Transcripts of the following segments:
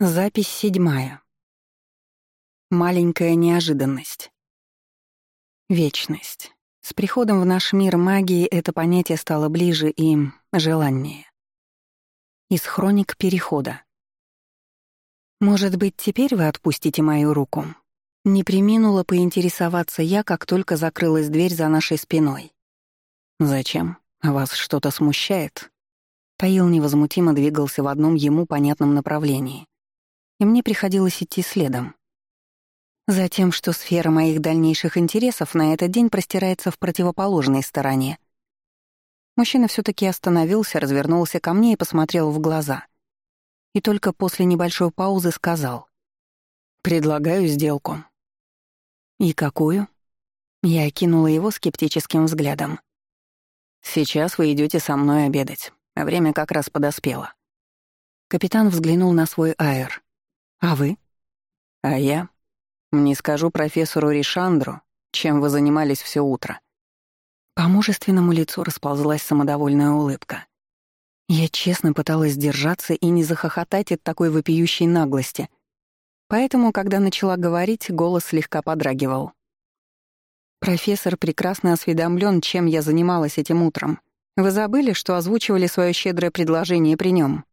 Запись седьмая. Маленькая неожиданность. Вечность. С приходом в наш мир магии это понятие стало ближе и желаннее. Из хроник Перехода. «Может быть, теперь вы отпустите мою руку?» Не приминула поинтересоваться я, как только закрылась дверь за нашей спиной. «Зачем? Вас что-то смущает?» Таил невозмутимо двигался в одном ему понятном направлении — и мне приходилось идти следом. Затем, что сфера моих дальнейших интересов на этот день простирается в противоположной стороне. Мужчина все таки остановился, развернулся ко мне и посмотрел в глаза. И только после небольшой паузы сказал. «Предлагаю сделку». «И какую?» Я окинула его скептическим взглядом. «Сейчас вы идете со мной обедать, время как раз подоспело». Капитан взглянул на свой аэр. А вы? А я? Не скажу профессору Ришандру, чем вы занимались все утро. По мужественному лицу расползлась самодовольная улыбка. Я честно пыталась держаться и не захохотать от такой вопиющей наглости. Поэтому, когда начала говорить, голос слегка подрагивал. «Профессор прекрасно осведомлен, чем я занималась этим утром. Вы забыли, что озвучивали свое щедрое предложение при нем?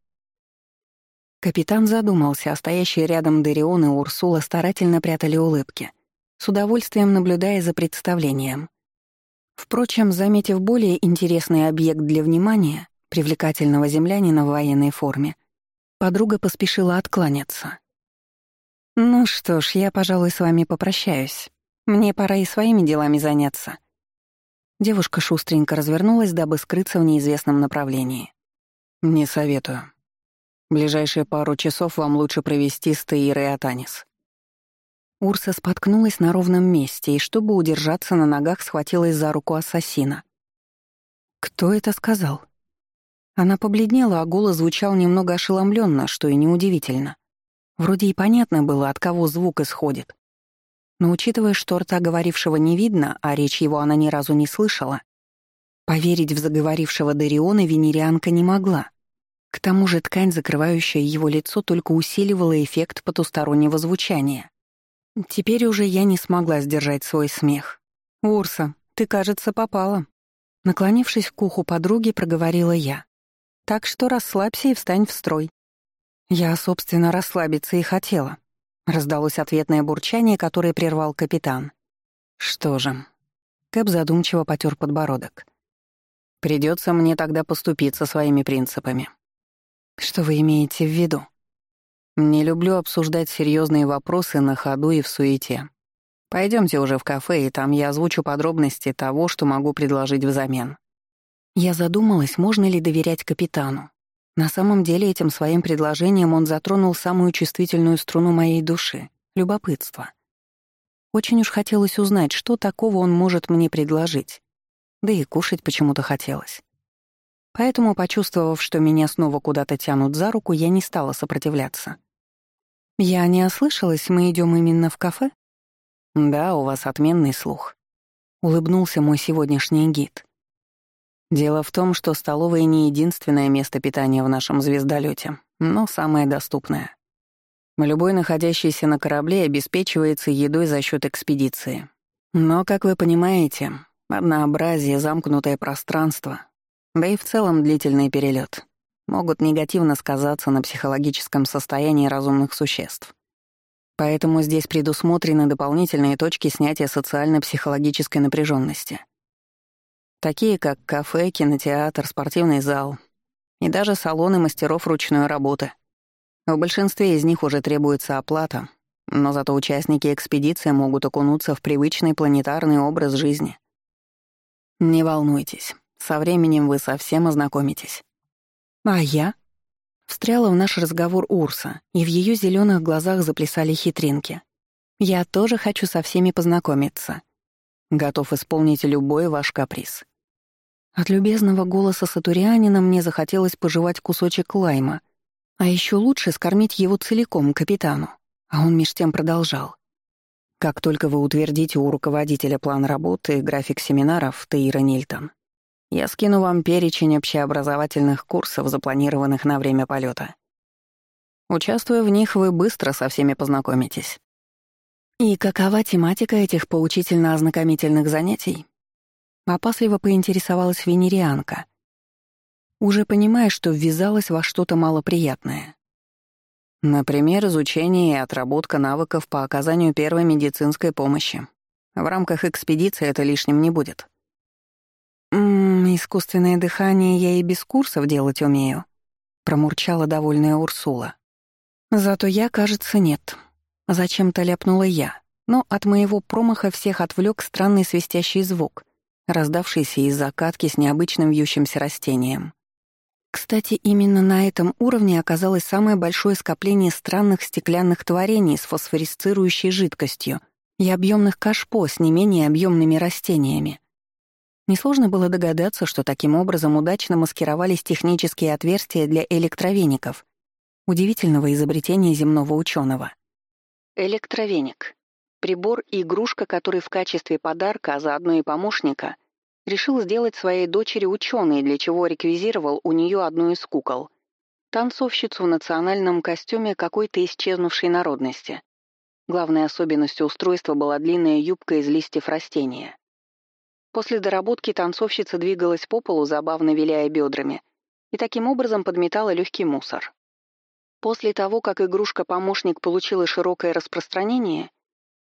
Капитан задумался, а стоящие рядом Дарион и Урсула старательно прятали улыбки, с удовольствием наблюдая за представлением. Впрочем, заметив более интересный объект для внимания, привлекательного землянина в военной форме, подруга поспешила откланяться. «Ну что ж, я, пожалуй, с вами попрощаюсь. Мне пора и своими делами заняться». Девушка шустренько развернулась, дабы скрыться в неизвестном направлении. «Не советую», Ближайшие пару часов вам лучше провести с Таирой Атанис». Урса споткнулась на ровном месте и, чтобы удержаться на ногах, схватилась за руку ассасина. «Кто это сказал?» Она побледнела, а голос звучал немного ошеломленно, что и неудивительно. Вроде и понятно было, от кого звук исходит. Но учитывая, что рта говорившего не видно, а речь его она ни разу не слышала, поверить в заговорившего Дариона венерианка не могла. К тому же ткань, закрывающая его лицо, только усиливала эффект потустороннего звучания. Теперь уже я не смогла сдержать свой смех. «Урса, ты, кажется, попала». Наклонившись к уху подруги, проговорила я. «Так что расслабься и встань в строй». Я, собственно, расслабиться и хотела. Раздалось ответное бурчание, которое прервал капитан. «Что же?» Кэп задумчиво потер подбородок. «Придется мне тогда поступиться своими принципами. Что вы имеете в виду? Не люблю обсуждать серьезные вопросы на ходу и в суете. Пойдемте уже в кафе, и там я озвучу подробности того, что могу предложить взамен. Я задумалась, можно ли доверять капитану. На самом деле этим своим предложением он затронул самую чувствительную струну моей души — любопытство. Очень уж хотелось узнать, что такого он может мне предложить. Да и кушать почему-то хотелось. Поэтому, почувствовав, что меня снова куда-то тянут за руку, я не стала сопротивляться. «Я не ослышалась, мы идем именно в кафе?» «Да, у вас отменный слух», — улыбнулся мой сегодняшний гид. «Дело в том, что столовая не единственное место питания в нашем звездолете, но самое доступное. Любой находящийся на корабле обеспечивается едой за счет экспедиции. Но, как вы понимаете, однообразие, замкнутое пространство, да и в целом длительный перелет могут негативно сказаться на психологическом состоянии разумных существ. Поэтому здесь предусмотрены дополнительные точки снятия социально-психологической напряженности, такие как кафе, кинотеатр, спортивный зал и даже салоны мастеров ручной работы. В большинстве из них уже требуется оплата, но зато участники экспедиции могут окунуться в привычный планетарный образ жизни. Не волнуйтесь, со временем вы совсем ознакомитесь. А я? Встряла в наш разговор Урса, и в ее зеленых глазах заплясали хитринки. Я тоже хочу со всеми познакомиться. Готов исполнить любой ваш каприз. От любезного голоса Сатурианина мне захотелось пожевать кусочек лайма, а еще лучше скормить его целиком капитану. А он меж тем продолжал. Как только вы утвердите у руководителя план работы и график семинаров, Тейра Нильтон, я скину вам перечень общеобразовательных курсов, запланированных на время полета. Участвуя в них, вы быстро со всеми познакомитесь. И какова тематика этих поучительно-ознакомительных занятий? Опасливо поинтересовалась венерианка, уже понимая, что ввязалась во что-то малоприятное. Например, изучение и отработка навыков по оказанию первой медицинской помощи. В рамках экспедиции это лишним не будет. «Ммм, искусственное дыхание я и без курсов делать умею», — промурчала довольная Урсула. «Зато я, кажется, нет. Зачем-то ляпнула я, но от моего промаха всех отвлек странный свистящий звук, раздавшийся из закатки с необычным вьющимся растением. Кстати, именно на этом уровне оказалось самое большое скопление странных стеклянных творений с фосфорисцирующей жидкостью и объемных кашпо с не менее объемными растениями. Несложно было догадаться, что таким образом удачно маскировались технические отверстия для электровеников, удивительного изобретения земного ученого. Электровеник — прибор и игрушка, который в качестве подарка, а заодно и помощника — Решил сделать своей дочери ученой, для чего реквизировал у нее одну из кукол. Танцовщицу в национальном костюме какой-то исчезнувшей народности. Главной особенностью устройства была длинная юбка из листьев растения. После доработки танцовщица двигалась по полу, забавно виляя бедрами, и таким образом подметала легкий мусор. После того, как игрушка-помощник получила широкое распространение,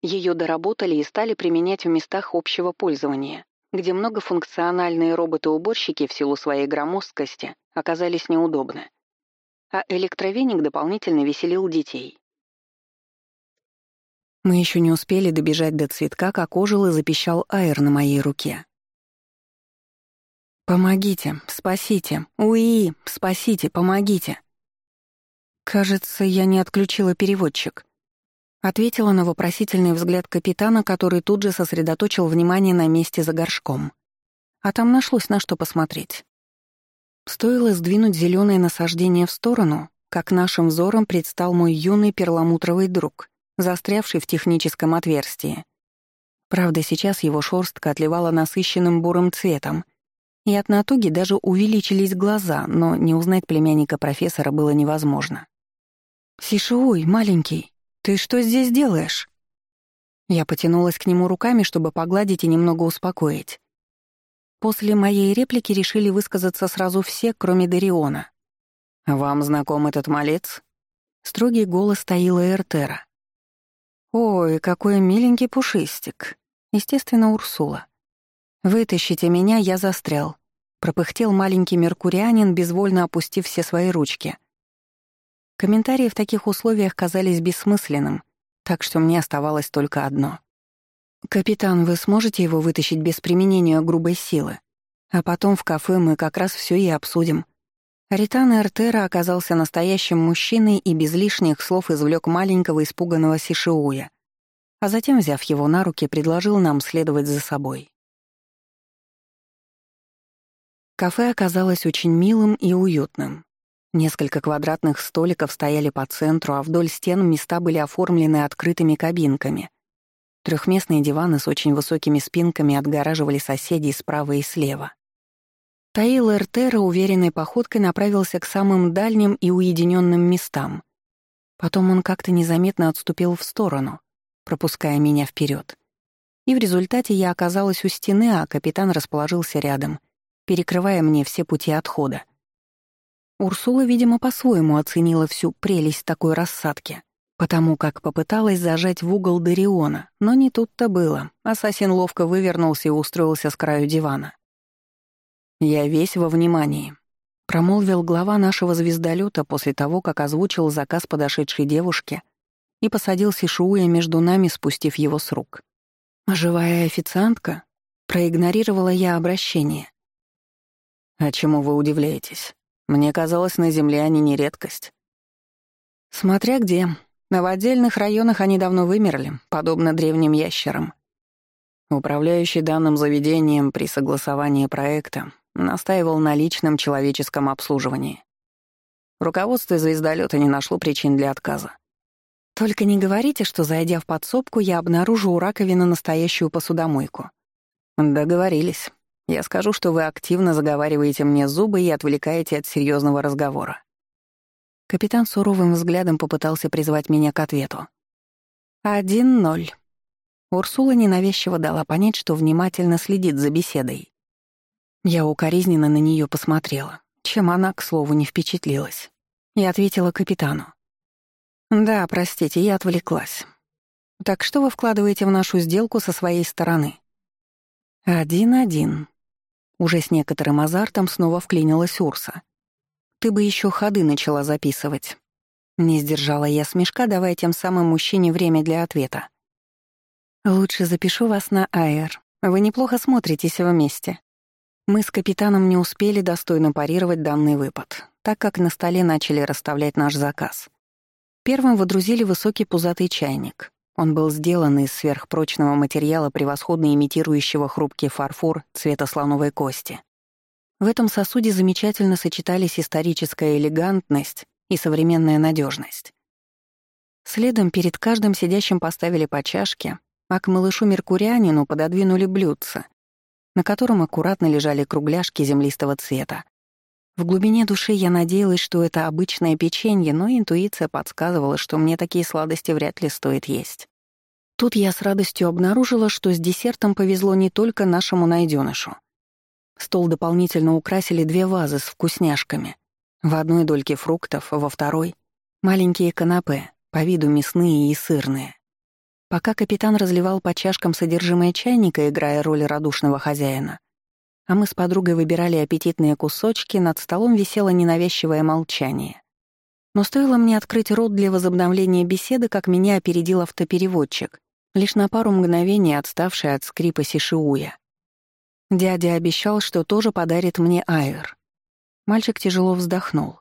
ее доработали и стали применять в местах общего пользования где многофункциональные роботы-уборщики в силу своей громоздкости оказались неудобны. А электровеник дополнительно веселил детей. Мы еще не успели добежать до цветка, как ожил и запищал аэр на моей руке. «Помогите, спасите! Уи, спасите, помогите!» «Кажется, я не отключила переводчик», Ответила на вопросительный взгляд капитана, который тут же сосредоточил внимание на месте за горшком. А там нашлось на что посмотреть. Стоило сдвинуть зеленое насаждение в сторону, как нашим взором предстал мой юный перламутровый друг, застрявший в техническом отверстии. Правда, сейчас его шорстка отливала насыщенным бурым цветом, и от натуги даже увеличились глаза, но не узнать племянника профессора было невозможно. «Сишиуй, маленький!» «Ты что здесь делаешь?» Я потянулась к нему руками, чтобы погладить и немного успокоить. После моей реплики решили высказаться сразу все, кроме Дариона. «Вам знаком этот малец?» Строгий голос таила Эртера. «Ой, какой миленький пушистик!» Естественно, Урсула. «Вытащите меня, я застрял», — пропыхтел маленький меркурианин, безвольно опустив все свои ручки. Комментарии в таких условиях казались бессмысленным, так что мне оставалось только одно. «Капитан, вы сможете его вытащить без применения грубой силы? А потом в кафе мы как раз все и обсудим». Ритан Эртера оказался настоящим мужчиной и без лишних слов извлек маленького испуганного Сишиуя, а затем, взяв его на руки, предложил нам следовать за собой. Кафе оказалось очень милым и уютным. Несколько квадратных столиков стояли по центру, а вдоль стен места были оформлены открытыми кабинками. Трехместные диваны с очень высокими спинками отгораживали соседей справа и слева. Таил Эртера уверенной походкой направился к самым дальним и уединенным местам. Потом он как-то незаметно отступил в сторону, пропуская меня вперед. И в результате я оказалась у стены, а капитан расположился рядом, перекрывая мне все пути отхода. Урсула, видимо, по-своему оценила всю прелесть такой рассадки, потому как попыталась зажать в угол Дариона, но не тут-то было. Ассасин ловко вывернулся и устроился с краю дивана. «Я весь во внимании», — промолвил глава нашего звездолета после того, как озвучил заказ подошедшей девушки и посадил Сишуя между нами, спустив его с рук. «Живая официантка?» — проигнорировала я обращение. «А чему вы удивляетесь?» Мне казалось, на Земле они не редкость. Смотря где. В отдельных районах они давно вымерли, подобно древним ящерам. Управляющий данным заведением при согласовании проекта настаивал на личном человеческом обслуживании. Руководство звездолета не нашло причин для отказа. Только не говорите, что, зайдя в подсобку, я обнаружу у раковины настоящую посудомойку. Договорились. Я скажу, что вы активно заговариваете мне зубы и отвлекаете от серьезного разговора. Капитан суровым взглядом попытался призвать меня к ответу. «Один ноль». Урсула ненавязчиво дала понять, что внимательно следит за беседой. Я укоризненно на нее посмотрела, чем она, к слову, не впечатлилась, и ответила капитану. «Да, простите, я отвлеклась. Так что вы вкладываете в нашу сделку со своей стороны?» «Один-один». Уже с некоторым азартом снова вклинилась Урса. «Ты бы еще ходы начала записывать». Не сдержала я смешка, давая тем самым мужчине время для ответа. «Лучше запишу вас на Аэр. Вы неплохо смотритесь вместе». Мы с капитаном не успели достойно парировать данный выпад, так как на столе начали расставлять наш заказ. Первым водрузили высокий пузатый чайник. Он был сделан из сверхпрочного материала, превосходно имитирующего хрупкий фарфор цвета слоновой кости. В этом сосуде замечательно сочетались историческая элегантность и современная надежность. Следом перед каждым сидящим поставили по чашке, а к малышу Меркурианину пододвинули блюдце, на котором аккуратно лежали кругляшки землистого цвета. В глубине души я надеялась, что это обычное печенье, но интуиция подсказывала, что мне такие сладости вряд ли стоит есть. Тут я с радостью обнаружила, что с десертом повезло не только нашему найденышу. Стол дополнительно украсили две вазы с вкусняшками. В одной дольке фруктов, во второй — маленькие канапе, по виду мясные и сырные. Пока капитан разливал по чашкам содержимое чайника, играя роль радушного хозяина, а мы с подругой выбирали аппетитные кусочки, над столом висело ненавязчивое молчание. Но стоило мне открыть рот для возобновления беседы, как меня опередил автопереводчик, лишь на пару мгновений отставший от скрипа Сишиуя. Дядя обещал, что тоже подарит мне айр. Мальчик тяжело вздохнул.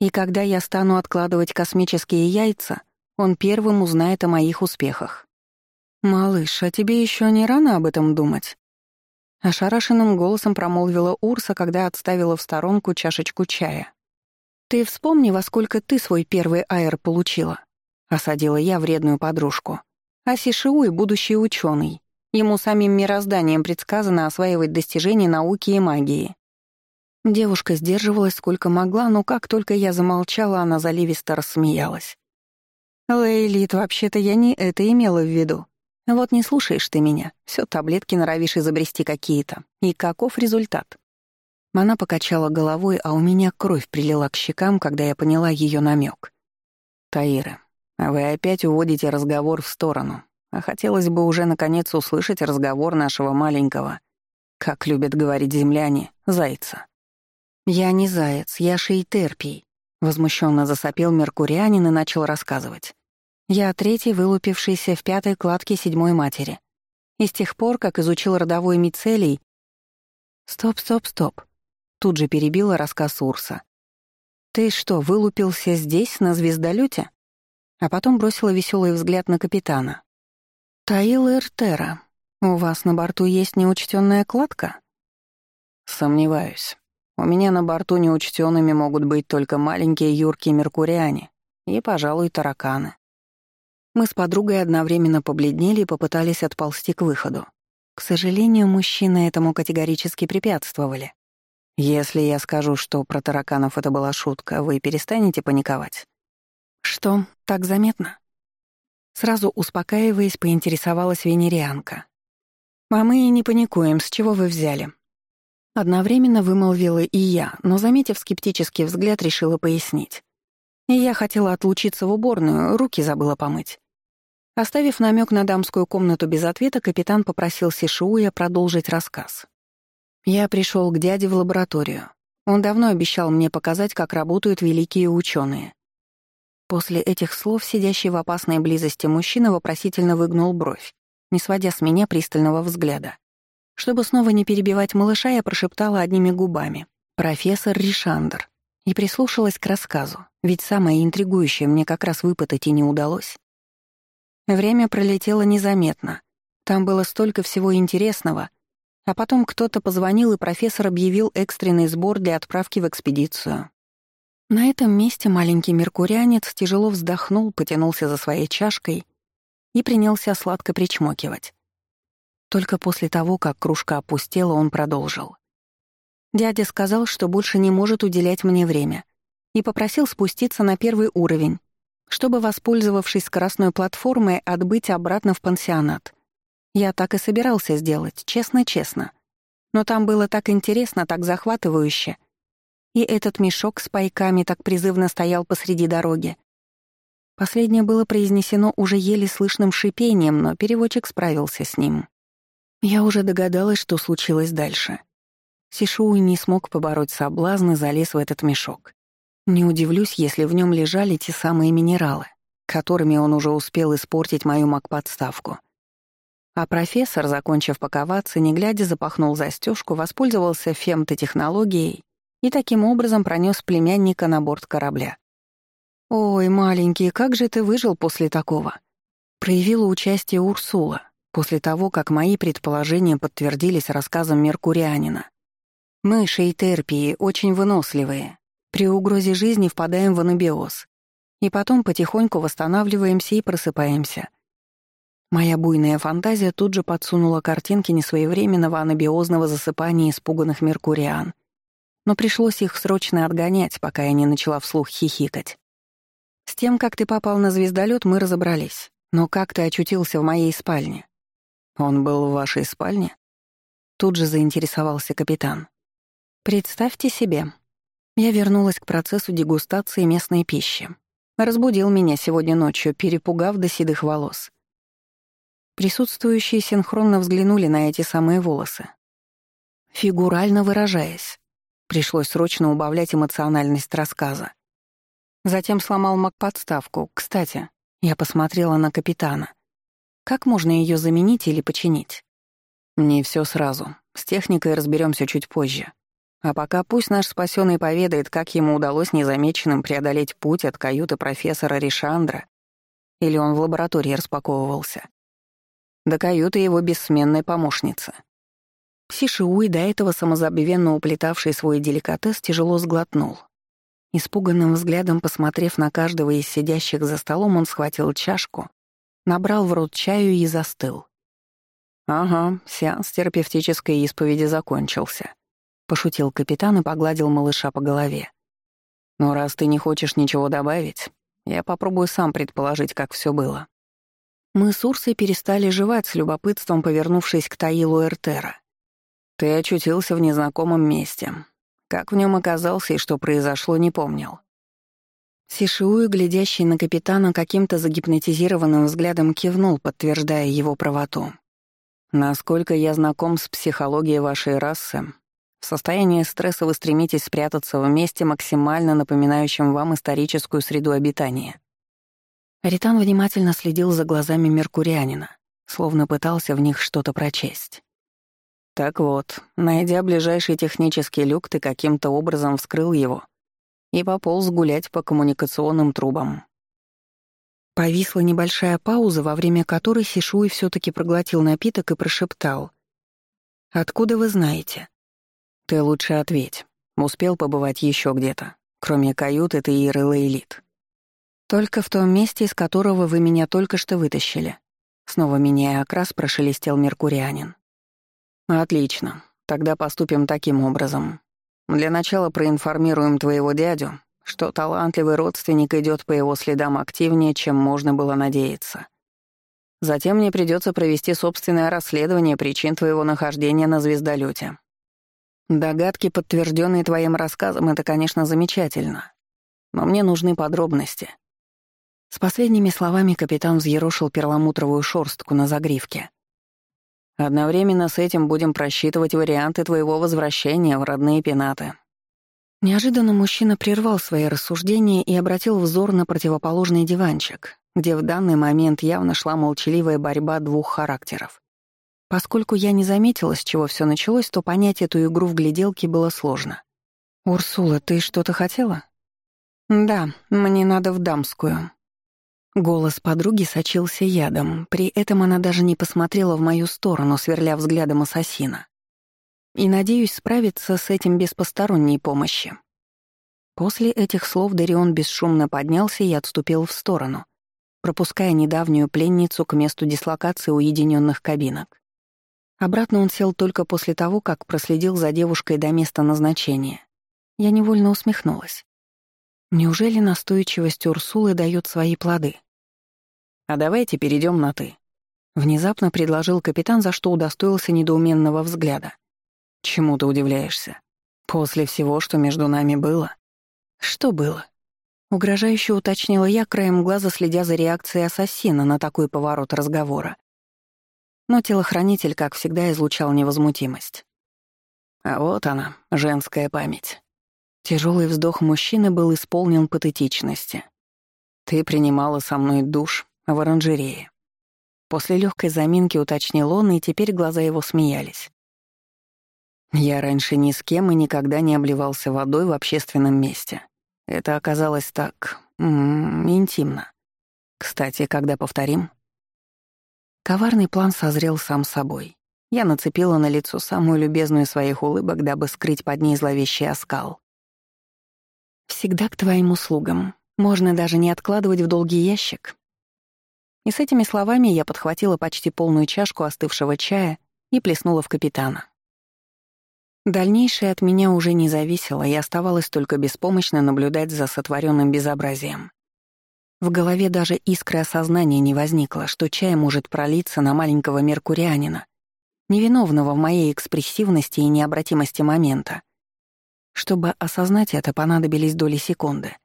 И когда я стану откладывать космические яйца, он первым узнает о моих успехах. «Малыш, а тебе еще не рано об этом думать?» Ошарашенным голосом промолвила Урса, когда отставила в сторонку чашечку чая. «Ты вспомни, во сколько ты свой первый аэр получила», — осадила я вредную подружку. «А Сишиуй — будущий ученый. Ему самим мирозданием предсказано осваивать достижения науки и магии». Девушка сдерживалась сколько могла, но как только я замолчала, она заливисто рассмеялась. «Лейлит, вообще-то я не это имела в виду. Вот не слушаешь ты меня, все таблетки норовишь изобрести какие-то. И каков результат? Она покачала головой, а у меня кровь прилила к щекам, когда я поняла ее намек. Таира, а вы опять уводите разговор в сторону. А хотелось бы уже наконец услышать разговор нашего маленького, как любят говорить земляне, зайца. Я не заяц, я шейтерпий. Возмущенно засопел меркурианин и начал рассказывать. Я третий, вылупившийся в пятой кладке седьмой матери. И с тех пор, как изучил родовой мицелий... Стоп, стоп, стоп. Тут же перебила рассказ Урса. «Ты что, вылупился здесь, на звездолете? А потом бросила веселый взгляд на капитана. «Таил Эртера, у вас на борту есть неучтенная кладка?» «Сомневаюсь. У меня на борту неучтенными могут быть только маленькие юркие меркуриане и, пожалуй, тараканы. Мы с подругой одновременно побледнели и попытались отползти к выходу. К сожалению, мужчины этому категорически препятствовали. Если я скажу, что про тараканов это была шутка, вы перестанете паниковать? Что, так заметно? Сразу успокаиваясь, поинтересовалась венерианка. «А мы и не паникуем, с чего вы взяли?» Одновременно вымолвила и я, но, заметив скептический взгляд, решила пояснить. И я хотела отлучиться в уборную, руки забыла помыть. Оставив намек на дамскую комнату без ответа, капитан попросил Сишуя продолжить рассказ. Я пришел к дяде в лабораторию. Он давно обещал мне показать, как работают великие ученые. После этих слов сидящий в опасной близости мужчина вопросительно выгнул бровь, не сводя с меня пристального взгляда. Чтобы снова не перебивать малыша, я прошептала одними губами. «Профессор Ришандр и прислушалась к рассказу, ведь самое интригующее мне как раз выпытать и не удалось. Время пролетело незаметно. Там было столько всего интересного, а потом кто-то позвонил, и профессор объявил экстренный сбор для отправки в экспедицию. На этом месте маленький меркурианец тяжело вздохнул, потянулся за своей чашкой и принялся сладко причмокивать. Только после того, как кружка опустела, он продолжил. Дядя сказал, что больше не может уделять мне время. и попросил спуститься на первый уровень, чтобы, воспользовавшись скоростной платформой, отбыть обратно в пансионат. Я так и собирался сделать, честно-честно. Но там было так интересно, так захватывающе. И этот мешок с пайками так призывно стоял посреди дороги. Последнее было произнесено уже еле слышным шипением, но переводчик справился с ним. Я уже догадалась, что случилось дальше. Сишуи не смог побороть соблазн и залез в этот мешок. Не удивлюсь, если в нем лежали те самые минералы, которыми он уже успел испортить мою маг-подставку. А профессор, закончив паковаться, не глядя, запахнул застежку, воспользовался фемтотехнологией и таким образом пронес племянника на борт корабля. «Ой, маленький, как же ты выжил после такого?» Проявила участие Урсула, после того, как мои предположения подтвердились рассказом Меркурианина. Мы, шейтерпии, очень выносливые. При угрозе жизни впадаем в анабиоз. И потом потихоньку восстанавливаемся и просыпаемся. Моя буйная фантазия тут же подсунула картинки несвоевременного анабиозного засыпания испуганных меркуриан. Но пришлось их срочно отгонять, пока я не начала вслух хихикать. С тем, как ты попал на звездолет, мы разобрались. Но как ты очутился в моей спальне? Он был в вашей спальне? Тут же заинтересовался капитан. Представьте себе. Я вернулась к процессу дегустации местной пищи. Разбудил меня сегодня ночью, перепугав до седых волос. Присутствующие синхронно взглянули на эти самые волосы. Фигурально выражаясь, пришлось срочно убавлять эмоциональность рассказа. Затем сломал маг-подставку. Кстати, я посмотрела на капитана. Как можно ее заменить или починить? Не все сразу. С техникой разберемся чуть позже. А пока пусть наш спасенный поведает, как ему удалось незамеченным преодолеть путь от каюты профессора Ришандра, или он в лаборатории распаковывался, до каюты его бессменной помощницы. Сишиуи, до этого самозабвенно уплетавший свой деликатес, тяжело сглотнул. Испуганным взглядом посмотрев на каждого из сидящих за столом, он схватил чашку, набрал в рот чаю и застыл. «Ага, сеанс терапевтической исповеди закончился», пошутил капитан и погладил малыша по голове. «Но раз ты не хочешь ничего добавить, я попробую сам предположить, как все было». Мы с Урсой перестали жевать с любопытством, повернувшись к Таилу Эртера. «Ты очутился в незнакомом месте. Как в нем оказался и что произошло, не помнил». Сишиуи, глядящий на капитана каким-то загипнотизированным взглядом, кивнул, подтверждая его правоту. «Насколько я знаком с психологией вашей расы, в состоянии стресса вы стремитесь спрятаться в месте, максимально напоминающем вам историческую среду обитания. Ритан внимательно следил за глазами меркурианина, словно пытался в них что-то прочесть. Так вот, найдя ближайший технический люк, ты каким-то образом вскрыл его и пополз гулять по коммуникационным трубам. Повисла небольшая пауза, во время которой Сишуй все таки проглотил напиток и прошептал. «Откуда вы знаете?» «Ты лучше ответь. Успел побывать еще где-то, кроме каюты ты и Релейлит?» «Только в том месте, из которого вы меня только что вытащили». Снова меняя окрас, прошелестел Меркурианин. «Отлично. Тогда поступим таким образом. Для начала проинформируем твоего дядю, что талантливый родственник идет по его следам активнее, чем можно было надеяться. Затем мне придется провести собственное расследование причин твоего нахождения на звездолете. Догадки, подтвержденные твоим рассказом, это, конечно, замечательно. Но мне нужны подробности. С последними словами капитан взъерошил перламутровую шорстку на загривке. Одновременно с этим будем просчитывать варианты твоего возвращения в родные пенаты. Неожиданно мужчина прервал свои рассуждения и обратил взор на противоположный диванчик, где в данный момент явно шла молчаливая борьба двух характеров. Поскольку я не заметила, с чего все началось, то понять эту игру в гляделке было сложно. «Урсула, ты что-то хотела?» «Да, мне надо в дамскую». Голос подруги сочился ядом, при этом она даже не посмотрела в мою сторону, сверля взглядом ассасина. И надеюсь справиться с этим без посторонней помощи. После этих слов Дарион бесшумно поднялся и отступил в сторону, пропуская недавнюю пленницу к месту дислокации уединенных кабинок. Обратно он сел только после того, как проследил за девушкой до места назначения. Я невольно усмехнулась. Неужели настойчивость Урсулы дает свои плоды? «А давайте перейдем на «ты». Внезапно предложил капитан, за что удостоился недоуменного взгляда. «Чему ты удивляешься? После всего, что между нами было?» «Что было?» Угрожающе уточнила я, краем глаза следя за реакцией ассасина на такой поворот разговора. Но телохранитель, как всегда, излучал невозмутимость. А вот она, женская память. Тяжелый вздох мужчины был исполнен патетичности. «Ты принимала со мной душ в оранжерее». После легкой заминки уточнил он, и теперь глаза его смеялись. Я раньше ни с кем и никогда не обливался водой в общественном месте. Это оказалось так... М -м, интимно. Кстати, когда повторим? Коварный план созрел сам собой. Я нацепила на лицо самую любезную своих улыбок, дабы скрыть под ней зловещий оскал. «Всегда к твоим услугам. Можно даже не откладывать в долгий ящик». И с этими словами я подхватила почти полную чашку остывшего чая и плеснула в капитана. Дальнейшее от меня уже не зависело, и оставалось только беспомощно наблюдать за сотворенным безобразием. В голове даже искры осознания не возникло, что чай может пролиться на маленького меркурианина, невиновного в моей экспрессивности и необратимости момента. Чтобы осознать это, понадобились доли секунды.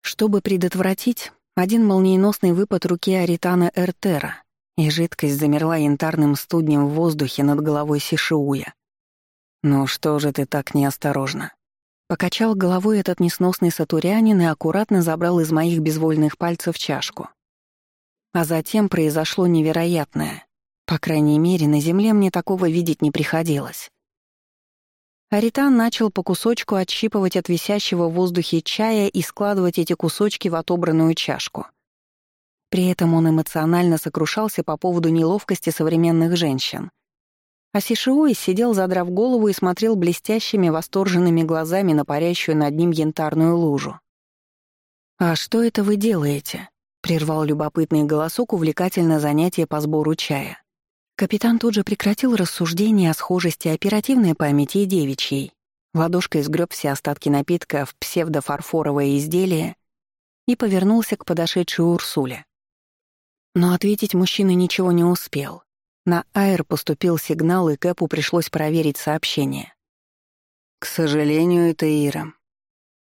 Чтобы предотвратить, один молниеносный выпад руки Аритана Эртера, и жидкость замерла янтарным студнем в воздухе над головой Сишиуя. «Ну что же ты так неосторожно?» Покачал головой этот несносный сатурянин и аккуратно забрал из моих безвольных пальцев чашку. А затем произошло невероятное. По крайней мере, на земле мне такого видеть не приходилось. Аритан начал по кусочку отщипывать от висящего в воздухе чая и складывать эти кусочки в отобранную чашку. При этом он эмоционально сокрушался по поводу неловкости современных женщин, а Сишиуи сидел, задрав голову, и смотрел блестящими, восторженными глазами на парящую над ним янтарную лужу. «А что это вы делаете?» — прервал любопытный голосок увлекательное занятие по сбору чая. Капитан тут же прекратил рассуждение о схожести оперативной памяти и девичьей. Ладошкой сгреб все остатки напитка в псевдофарфоровое изделие и повернулся к подошедшей Урсуле. Но ответить мужчина ничего не успел. На Айр поступил сигнал, и Кэпу пришлось проверить сообщение. «К сожалению, это Ира».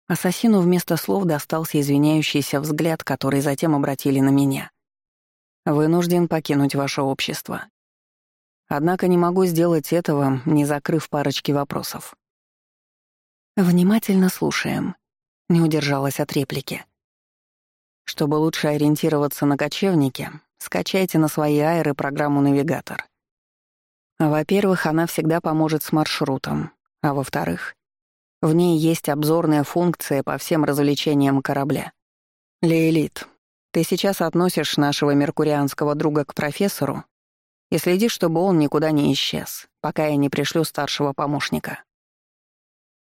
Ассасину вместо слов достался извиняющийся взгляд, который затем обратили на меня. «Вынужден покинуть ваше общество. Однако не могу сделать этого, не закрыв парочки вопросов». «Внимательно слушаем», — не удержалась от реплики. Чтобы лучше ориентироваться на кочевнике, Скачайте на свои аэры программу «Навигатор». Во-первых, она всегда поможет с маршрутом, а во-вторых, в ней есть обзорная функция по всем развлечениям корабля. Лейлит, ты сейчас относишь нашего меркурианского друга к профессору и следишь, чтобы он никуда не исчез, пока я не пришлю старшего помощника.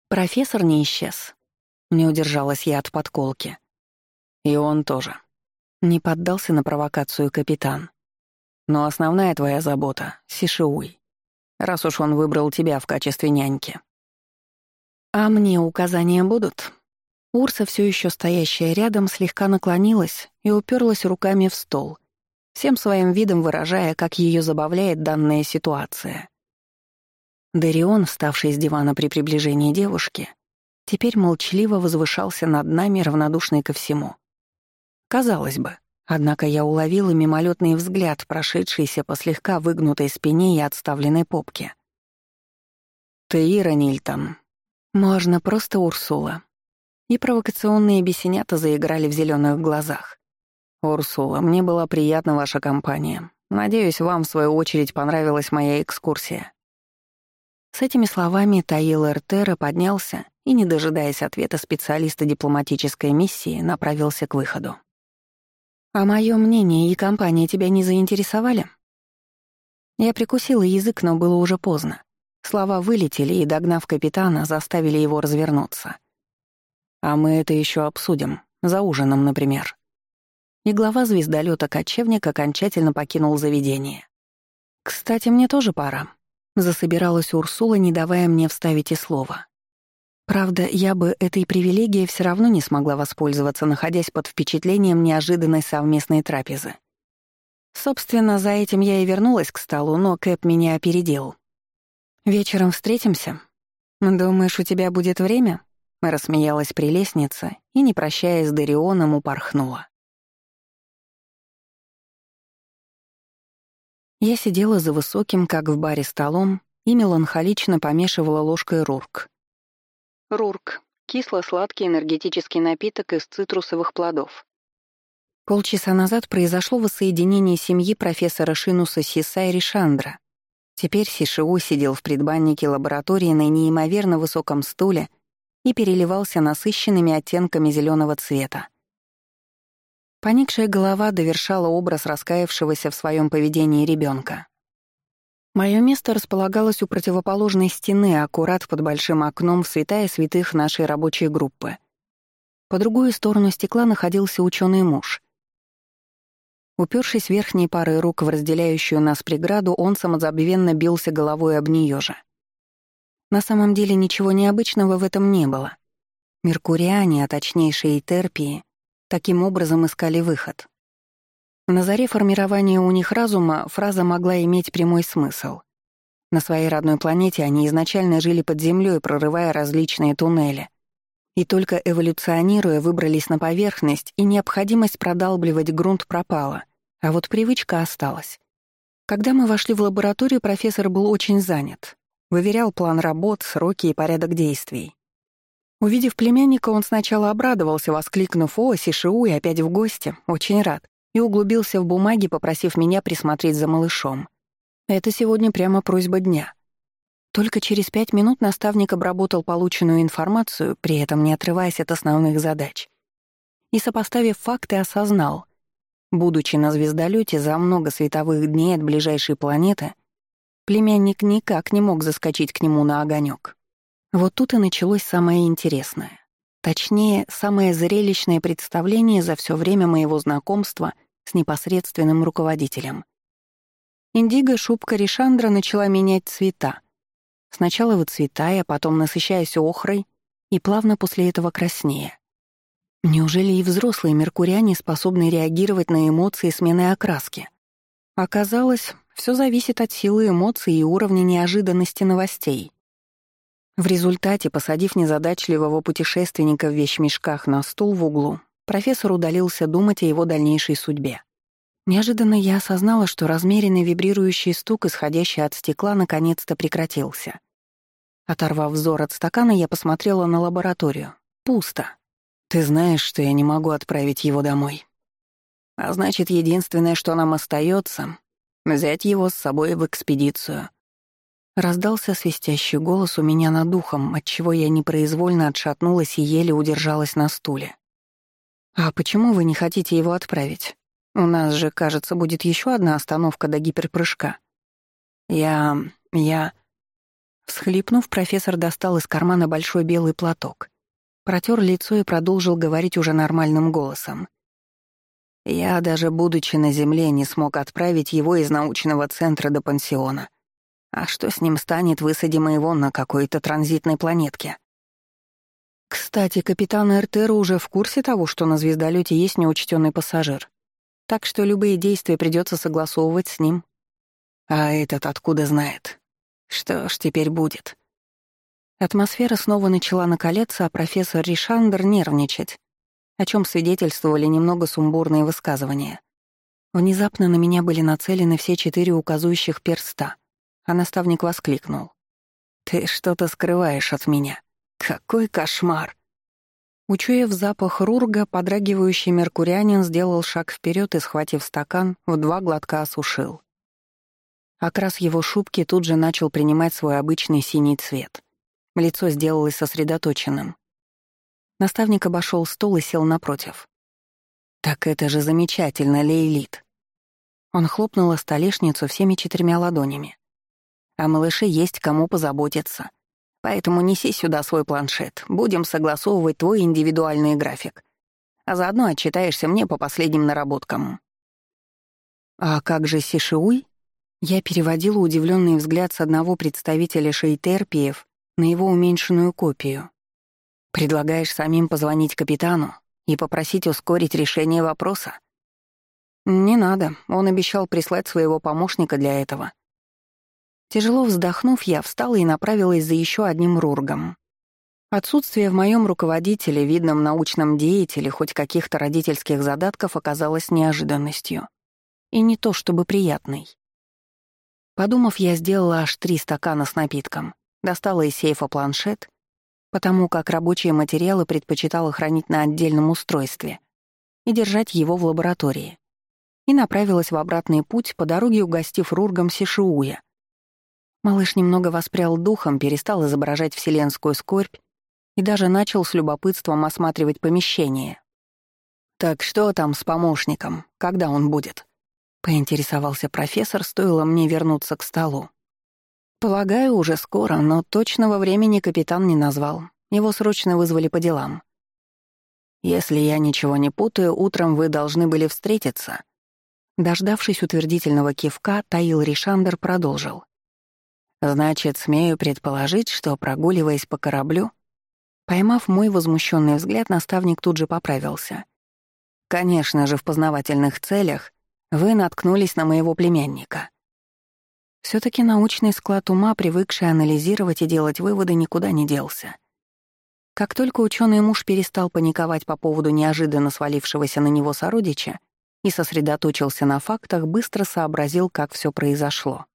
Профессор не исчез. Не удержалась я от подколки. И он тоже. Не поддался на провокацию капитан. Но основная твоя забота — Сишиуй. Раз уж он выбрал тебя в качестве няньки. А мне указания будут? Урса, все еще стоящая рядом, слегка наклонилась и уперлась руками в стол, всем своим видом выражая, как ее забавляет данная ситуация. Дарион, вставший с дивана при приближении девушки, теперь молчаливо возвышался над нами, равнодушный ко всему. Казалось бы. Однако я уловила мимолетный взгляд, прошедшийся по слегка выгнутой спине и отставленной попке. «Ты Ира Нильтон. Можно просто Урсула». И провокационные бесенята заиграли в зеленых глазах. «Урсула, мне была приятна ваша компания. Надеюсь, вам, в свою очередь, понравилась моя экскурсия». С этими словами Таил Эртера поднялся и, не дожидаясь ответа специалиста дипломатической миссии, направился к выходу. «А мое мнение и компания тебя не заинтересовали?» Я прикусила язык, но было уже поздно. Слова вылетели и, догнав капитана, заставили его развернуться. «А мы это еще обсудим. За ужином, например». И глава звездолета кочевник окончательно покинул заведение. «Кстати, мне тоже пора», — засобиралась Урсула, не давая мне вставить и слова. Правда, я бы этой привилегией все равно не смогла воспользоваться, находясь под впечатлением неожиданной совместной трапезы. Собственно, за этим я и вернулась к столу, но Кэп меня опередил. «Вечером встретимся? Думаешь, у тебя будет время?» Рассмеялась прелестница и, не прощаясь с Дарионом, упорхнула. Я сидела за высоким, как в баре, столом и меланхолично помешивала ложкой рурк. Рурк — кисло-сладкий энергетический напиток из цитрусовых плодов. Полчаса назад произошло воссоединение семьи профессора Шинуса Сиса и Ришандра. Теперь Сишиу сидел в предбаннике лаборатории на неимоверно высоком стуле и переливался насыщенными оттенками зеленого цвета. Поникшая голова довершала образ раскаявшегося в своем поведении ребенка. Мое место располагалось у противоположной стены, аккурат под большим окном в святая святых нашей рабочей группы. По другую сторону стекла находился ученый муж. Упершись верхней парой рук в разделяющую нас преграду, он самозабвенно бился головой об нее же. На самом деле ничего необычного в этом не было. Меркуриане, а точнее шейтерпии, Таким образом искали выход. На заре формирования у них разума фраза могла иметь прямой смысл. На своей родной планете они изначально жили под землей, прорывая различные туннели. И только эволюционируя, выбрались на поверхность, и необходимость продалбливать грунт пропала, а вот привычка осталась. Когда мы вошли в лабораторию, профессор был очень занят. Выверял план работ, сроки и порядок действий. Увидев племянника, он сначала обрадовался, воскликнув «О, Сишиу, и опять в гости, очень рад», и углубился в бумаги, попросив меня присмотреть за малышом. Это сегодня прямо просьба дня. Только через пять минут наставник обработал полученную информацию, при этом не отрываясь от основных задач. И, сопоставив факты, осознал. Будучи на звездолете за много световых дней от ближайшей планеты, племянник никак не мог заскочить к нему на огонек. Вот тут и началось самое интересное. Точнее, самое зрелищное представление за все время моего знакомства с непосредственным руководителем. Индиго шубка Ришандра начала менять цвета. Сначала выцветая, потом насыщаясь охрой и плавно после этого краснее. Неужели и взрослые меркуриане способны реагировать на эмоции смены окраски? Оказалось, все зависит от силы эмоций и уровня неожиданности новостей. В результате, посадив незадачливого путешественника в вещмешках на стул в углу, профессор удалился думать о его дальнейшей судьбе. Неожиданно я осознала, что размеренный вибрирующий стук, исходящий от стекла, наконец-то прекратился. Оторвав взор от стакана, я посмотрела на лабораторию. Пусто. «Ты знаешь, что я не могу отправить его домой. А значит, единственное, что нам остается, взять его с собой в экспедицию», Раздался свистящий голос у меня над духом, отчего я непроизвольно отшатнулась и еле удержалась на стуле. «А почему вы не хотите его отправить? У нас же, кажется, будет еще одна остановка до гиперпрыжка». «Я... я...» Всхлипнув, профессор достал из кармана большой белый платок, протер лицо и продолжил говорить уже нормальным голосом. «Я, даже будучи на Земле, не смог отправить его из научного центра до пансиона». А что с ним станет, высадим его на какой-то транзитной планетке? Кстати, капитан Эртера уже в курсе того, что на звездолете есть неучтенный пассажир. Так что любые действия придется согласовывать с ним. А этот откуда знает? Что ж теперь будет? Атмосфера снова начала накаляться, а профессор Ришандер нервничать, о чем свидетельствовали немного сумбурные высказывания. Внезапно на меня были нацелены все четыре указующих перста — а наставник воскликнул. «Ты что-то скрываешь от меня. Какой кошмар!» Учуяв запах рурга, подрагивающий меркурианин сделал шаг вперед и, схватив стакан, в два глотка осушил. Окрас его шубки тут же начал принимать свой обычный синий цвет. Лицо сделалось сосредоточенным. Наставник обошел стол и сел напротив. «Так это же замечательно, Лейлит!» Он хлопнул о столешницу всеми четырьмя ладонями. О малыше есть кому позаботиться. Поэтому неси сюда свой планшет. Будем согласовывать твой индивидуальный график. А заодно отчитаешься мне по последним наработкам». «А как же Сишиуй?» Я переводила удивленный взгляд с одного представителя шейтерпиев на его уменьшенную копию. Предлагаешь самим позвонить капитану и попросить ускорить решение вопроса? Не надо, он обещал прислать своего помощника для этого. Тяжело вздохнув, я встала и направилась за еще одним рургом. Отсутствие в моем руководителе, видном научном деятеле, хоть каких-то родительских задатков оказалось неожиданностью. И не то чтобы приятной. Подумав, я сделала аж три стакана с напитком, достала из сейфа планшет, потому как рабочие материалы предпочитала хранить на отдельном устройстве и держать его в лаборатории, и направилась в обратный путь, по дороге угостив рургом Сишиуя. Малыш немного воспрял духом, перестал изображать вселенскую скорбь и даже начал с любопытством осматривать помещение. «Так что там с помощником? Когда он будет?» — поинтересовался профессор, стоило мне вернуться к столу. «Полагаю, уже скоро, но точного времени капитан не назвал. Его срочно вызвали по делам. Если я ничего не путаю, утром вы должны были встретиться». Дождавшись утвердительного кивка, Таил Ришандер продолжил. «Значит, смею предположить, что, прогуливаясь по кораблю, Поймав мой возмущенный взгляд, наставник тут же поправился. «Конечно же, в познавательных целях вы наткнулись на моего племянника». все таки научный склад ума, привыкший анализировать и делать выводы, никуда не делся. Как только ученый муж перестал паниковать по поводу неожиданно свалившегося на него сородича и сосредоточился на фактах, быстро сообразил, как все произошло.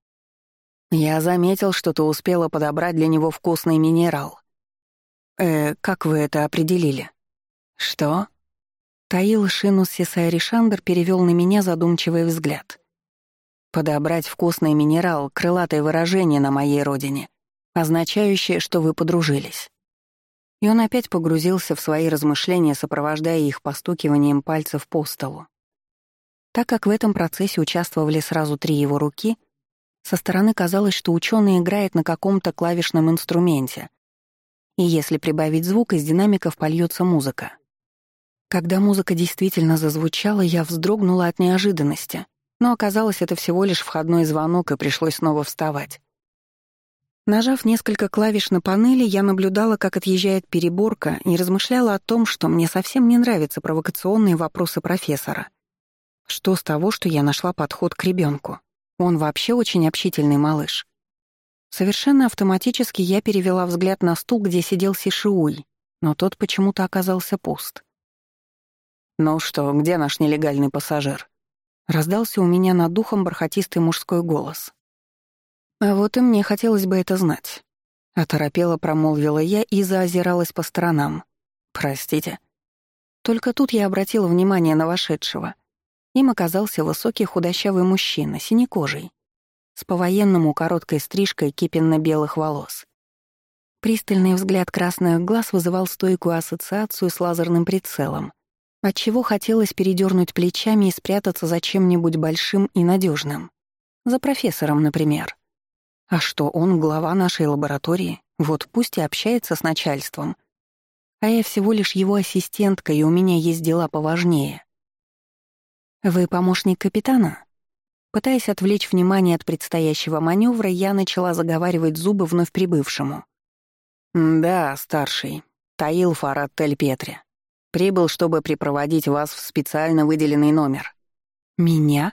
«Я заметил, что ты успела подобрать для него вкусный минерал», «Э, как вы это определили?» «Что?» Таил Шинус Сесай Шандер перевел на меня задумчивый взгляд. «Подобрать вкусный минерал — крылатое выражение на моей родине, означающее, что вы подружились». И он опять погрузился в свои размышления, сопровождая их постукиванием пальцев по столу. Так как в этом процессе участвовали сразу три его руки, со стороны казалось, что ученый играет на каком-то клавишном инструменте, и если прибавить звук, из динамиков польется музыка. Когда музыка действительно зазвучала, я вздрогнула от неожиданности, но оказалось, это всего лишь входной звонок, и пришлось снова вставать. Нажав несколько клавиш на панели, я наблюдала, как отъезжает переборка, и размышляла о том, что мне совсем не нравятся провокационные вопросы профессора. Что с того, что я нашла подход к ребенку? Он вообще очень общительный малыш. Совершенно автоматически я перевела взгляд на стул, где сидел Сишиуй, но тот почему-то оказался пуст. «Ну что, где наш нелегальный пассажир?» Раздался у меня над духом бархатистый мужской голос. «А вот и мне хотелось бы это знать». Оторопела промолвила я и заозиралась по сторонам. «Простите». Только тут я обратила внимание на вошедшего. Им оказался высокий худощавый мужчина, синекожий с по-военному короткой стрижкой кипенно-белых волос. Пристальный взгляд красных глаз вызывал стойкую ассоциацию с лазерным прицелом, отчего хотелось передернуть плечами и спрятаться за чем-нибудь большим и надежным. За профессором, например. А что, он глава нашей лаборатории, вот пусть и общается с начальством. А я всего лишь его ассистентка, и у меня есть дела поважнее. «Вы помощник капитана?» Пытаясь отвлечь внимание от предстоящего маневра, я начала заговаривать зубы вновь прибывшему. «Да, старший. Таил Фарад Тель Петри. Прибыл, чтобы припроводить вас в специально выделенный номер». «Меня?»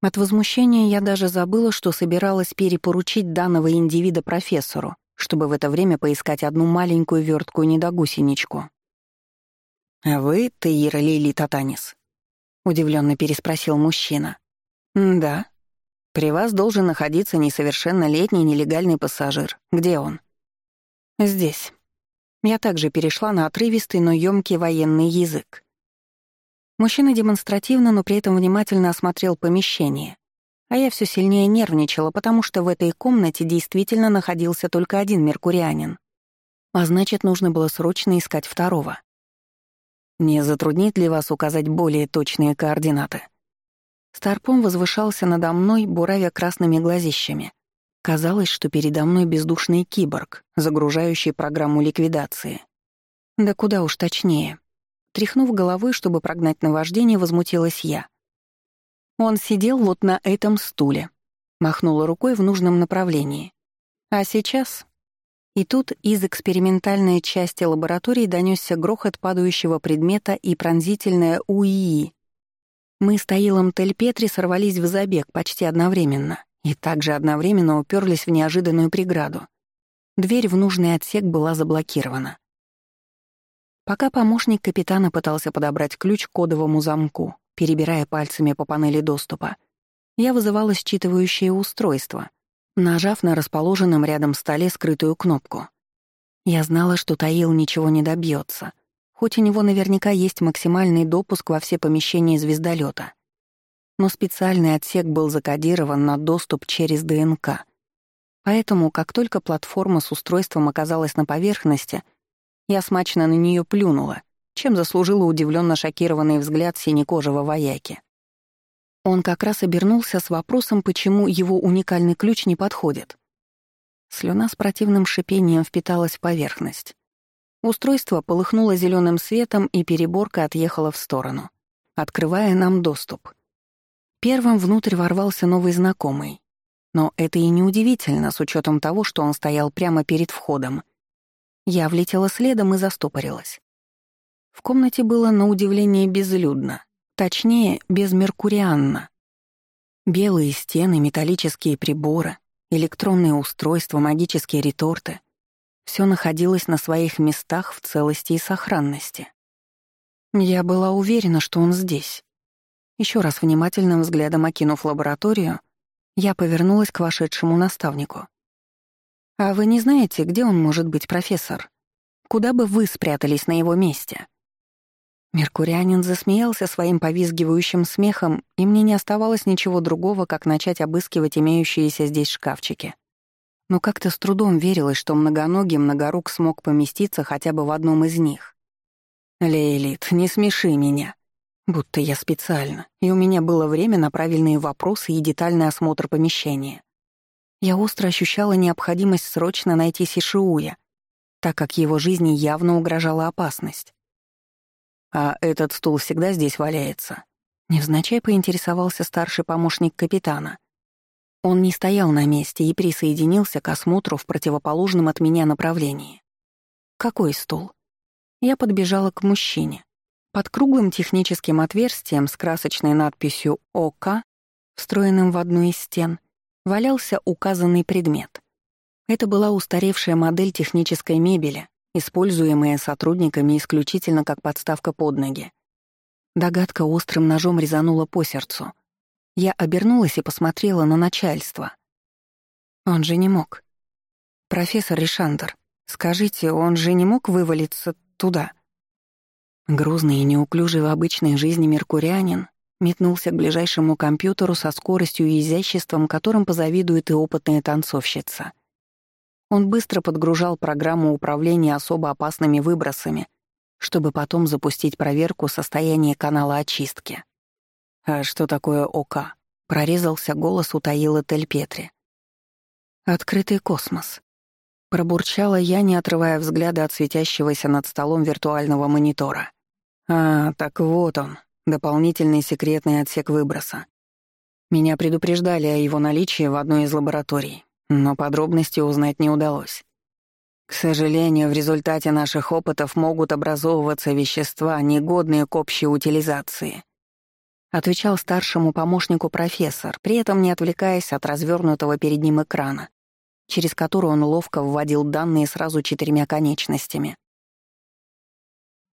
От возмущения я даже забыла, что собиралась перепоручить данного индивида профессору, чтобы в это время поискать одну маленькую верткую недогусеничку. «А вы, Таира Лили Татанис?» — удивленно переспросил мужчина. «Да. При вас должен находиться несовершеннолетний нелегальный пассажир. Где он?» «Здесь». Я также перешла на отрывистый, но ёмкий военный язык. Мужчина демонстративно, но при этом внимательно осмотрел помещение. А я все сильнее нервничала, потому что в этой комнате действительно находился только один меркурианин. А значит, нужно было срочно искать второго. Не затруднит ли вас указать более точные координаты? Старпом возвышался надо мной, буравя красными глазищами. Казалось, что передо мной бездушный киборг, загружающий программу ликвидации. Да куда уж точнее. Тряхнув головой, чтобы прогнать наваждение, возмутилась я. Он сидел вот на этом стуле. Махнула рукой в нужном направлении. А сейчас... И тут из экспериментальной части лаборатории донесся грохот падающего предмета и пронзительное «Уии». Мы с Таилом Тельпетри сорвались в забег почти одновременно и также одновременно уперлись в неожиданную преграду. Дверь в нужный отсек была заблокирована. Пока помощник капитана пытался подобрать ключ к кодовому замку, перебирая пальцами по панели доступа, я вызывала считывающее устройство, нажав на расположенном рядом столе скрытую кнопку. Я знала, что Таил ничего не добьется, хоть у него наверняка есть максимальный допуск во все помещения звездолета. Но специальный отсек был закодирован на доступ через ДНК. Поэтому, как только платформа с устройством оказалась на поверхности, я смачно на нее плюнула, чем заслужила удивленно шокированный взгляд синекожего вояки. Он как раз обернулся с вопросом, почему его уникальный ключ не подходит. Слюна с противным шипением впиталась в поверхность. Устройство полыхнуло зеленым светом, и переборка отъехала в сторону, открывая нам доступ. Первым внутрь ворвался новый знакомый. Но это и не удивительно, с учетом того, что он стоял прямо перед входом. Я влетела следом и застопорилась. В комнате было на удивление безлюдно. Точнее, безмеркурианно. Белые стены, металлические приборы, электронные устройства, магические реторты — все находилось на своих местах в целости и сохранности. Я была уверена, что он здесь. Еще раз внимательным взглядом окинув лабораторию, я повернулась к вошедшему наставнику. «А вы не знаете, где он может быть, профессор? Куда бы вы спрятались на его месте?» Меркурианин засмеялся своим повизгивающим смехом, и мне не оставалось ничего другого, как начать обыскивать имеющиеся здесь шкафчики. Но как-то с трудом верилось, что многоногий многорук смог поместиться хотя бы в одном из них. «Лейлит, не смеши меня», Будто я специально, и у меня было время на правильные вопросы и детальный осмотр помещения. Я остро ощущала необходимость срочно найти Сишиуя, так как его жизни явно угрожала опасность. «А этот стул всегда здесь валяется?» Невзначай поинтересовался старший помощник капитана. Он не стоял на месте и присоединился к осмотру в противоположном от меня направлении. «Какой стул?» Я подбежала к мужчине. Под круглым техническим отверстием с красочной надписью «ОК», встроенным в одну из стен, валялся указанный предмет. Это была устаревшая модель технической мебели, используемая сотрудниками исключительно как подставка под ноги. Догадка острым ножом резанула по сердцу. Я обернулась и посмотрела на начальство. Он же не мог. «Профессор Ришандер, скажите, он же не мог вывалиться туда?» Грузный и неуклюжий в обычной жизни меркурианин метнулся к ближайшему компьютеру со скоростью и изяществом, которым позавидует и опытная танцовщица. Он быстро подгружал программу управления особо опасными выбросами, чтобы потом запустить проверку состояния канала очистки. «А что такое ОК?» — прорезался голос у Таила Тельпетри. «Открытый космос», Пробурчала я, не отрывая взгляда от светящегося над столом виртуального монитора. А, так вот он, дополнительный секретный отсек выброса. Меня предупреждали о его наличии в одной из лабораторий, но подробности узнать не удалось. К сожалению, в результате наших опытов могут образовываться вещества, негодные к общей утилизации. Отвечал старшему помощнику профессор, при этом не отвлекаясь от развернутого перед ним экрана, через которую он ловко вводил данные сразу четырьмя конечностями.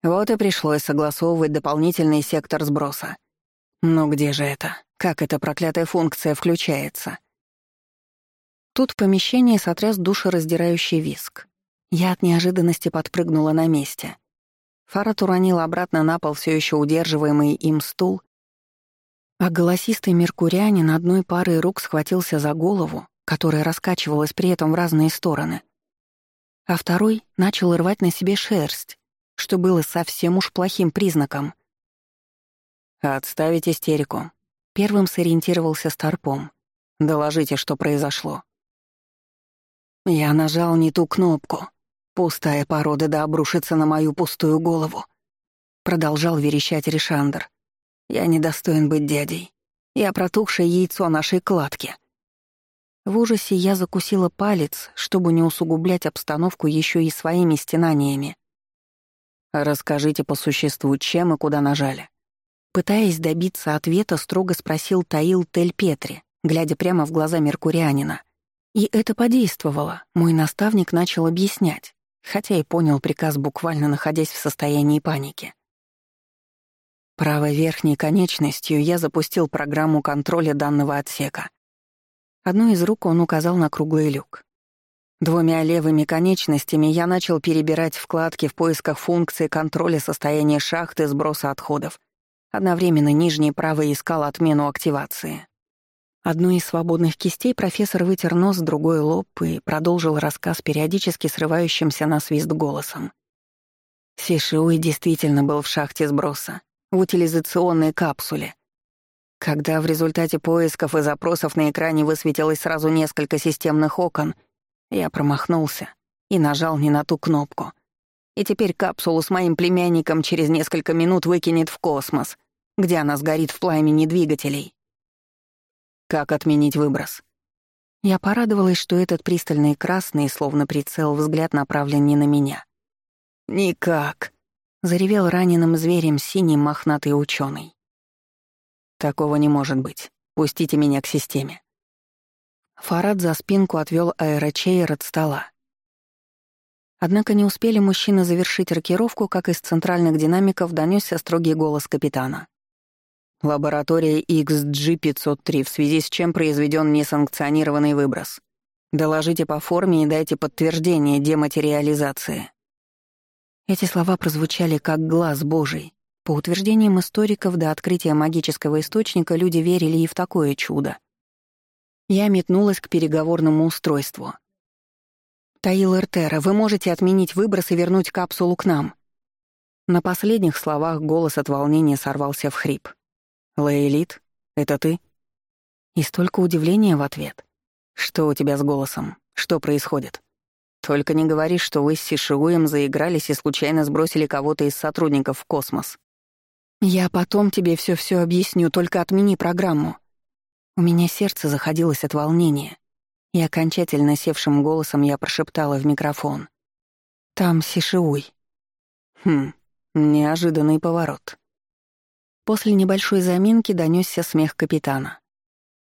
Вот и пришлось согласовывать дополнительный сектор сброса. Но где же это? Как эта проклятая функция включается? Тут в помещении сотряс душераздирающий виск. Я от неожиданности подпрыгнула на месте. Фарат уронил обратно на пол все еще удерживаемый им стул, а голосистый меркурянин одной парой рук схватился за голову, которая раскачивалась при этом в разные стороны. А второй начал рвать на себе шерсть, что было совсем уж плохим признаком. «Отставить истерику», — первым сориентировался Старпом. «Доложите, что произошло». Я нажал не ту кнопку. Пустая порода да обрушится на мою пустую голову. Продолжал верещать Ришандр. Я недостоин быть дядей. Я протухшее яйцо нашей кладки. В ужасе я закусила палец, чтобы не усугублять обстановку еще и своими стенаниями. «Расскажите по существу, чем и куда нажали». Пытаясь добиться ответа, строго спросил Таил Тель Петри, глядя прямо в глаза меркурианина. И это подействовало. Мой наставник начал объяснять, хотя и понял приказ буквально находясь в состоянии паники. Правой верхней конечностью я запустил программу контроля данного отсека. Одной из рук он указал на круглый люк. Двумя левыми конечностями я начал перебирать вкладки в поисках функции контроля состояния шахты сброса отходов. Одновременно нижний правый искал отмену активации. Одной из свободных кистей профессор вытер нос, другой — лоб и продолжил рассказ периодически срывающимся на свист голосом. Сишиуи действительно был в шахте сброса, в утилизационной капсуле. Когда в результате поисков и запросов на экране высветилось сразу несколько системных окон — я промахнулся и нажал не на ту кнопку. И теперь капсулу с моим племянником через несколько минут выкинет в космос, где она сгорит в пламени двигателей. Как отменить выброс? Я порадовалась, что этот пристальный красный, словно прицел, взгляд направлен не на меня. «Никак», — заревел раненым зверем синий мохнатый ученый. «Такого не может быть. Пустите меня к системе». Фарад за спинку отвел аэрочейр от стола. Однако не успели мужчины завершить рокировку, как из центральных динамиков донесся строгий голос капитана. «Лаборатория XG-503, в связи с чем произведен несанкционированный выброс. Доложите по форме и дайте подтверждение дематериализации». Эти слова прозвучали как глаз божий. По утверждениям историков, до открытия магического источника люди верили и в такое чудо. Я метнулась к переговорному устройству. «Таил Эртера, вы можете отменить выброс и вернуть капсулу к нам». На последних словах голос от волнения сорвался в хрип. «Лейлит, это ты?» И столько удивления в ответ. «Что у тебя с голосом? Что происходит?» «Только не говори, что вы с Сишиуем заигрались и случайно сбросили кого-то из сотрудников в космос». «Я потом тебе все-все объясню, только отмени программу», у меня сердце заходилось от волнения, и окончательно севшим голосом я прошептала в микрофон. «Там Сишиуй». Хм, неожиданный поворот. После небольшой заминки донесся смех капитана.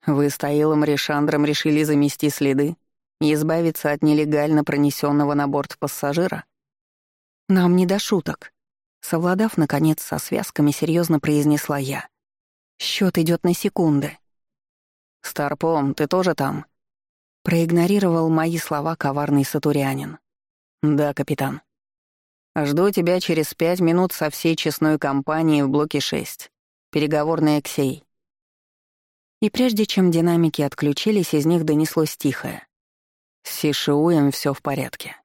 «Вы с Таилом Решандром решили замести следы и избавиться от нелегально пронесенного на борт пассажира?» «Нам не до шуток», — совладав, наконец, со связками, серьезно произнесла я. Счет идет на секунды. «Старпом, ты тоже там?» Проигнорировал мои слова коварный сатурянин. «Да, капитан. Жду тебя через пять минут со всей честной компанией в блоке 6. Переговорный Эксей». И прежде чем динамики отключились, из них донеслось тихое. «С Сишиуем всё в порядке».